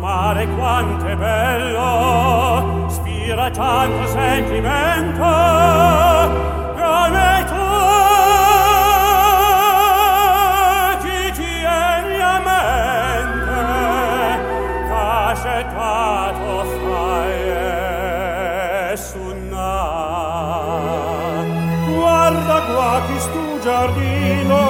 mare quanto è bello. Spira tanto sentimento e a me tu. Chi tieni a mente cascetato fai sunna guarda qua chi stu giardino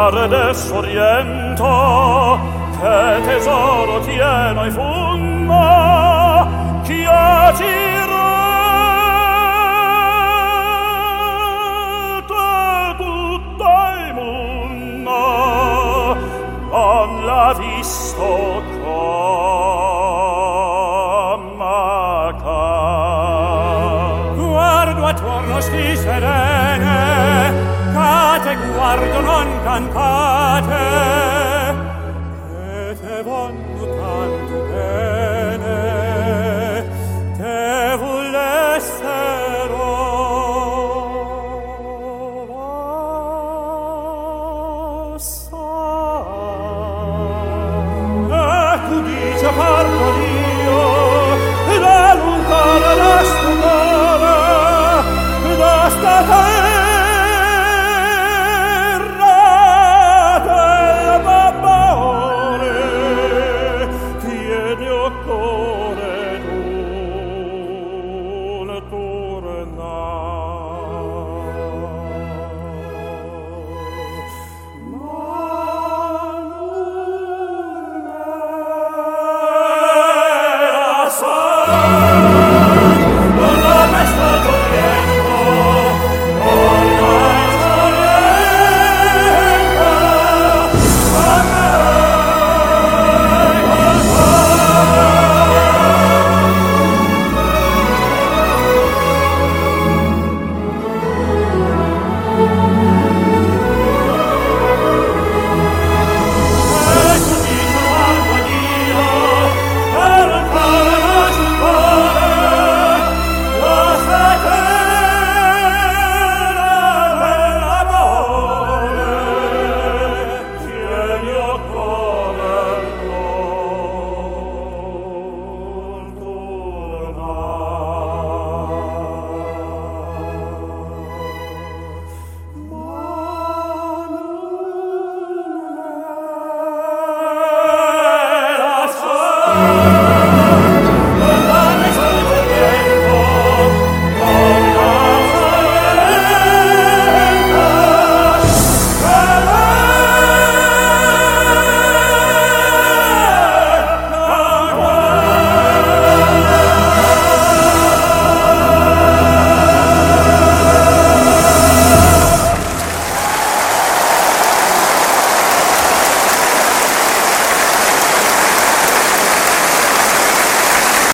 mare desorienta, che tesoro tieno i funda, chi agirete tutta imunda, on la visto come Guardo attorno sti serene, se guardo non cantate e te vonno tanto bene te volessero assai e tu dici parlo parlo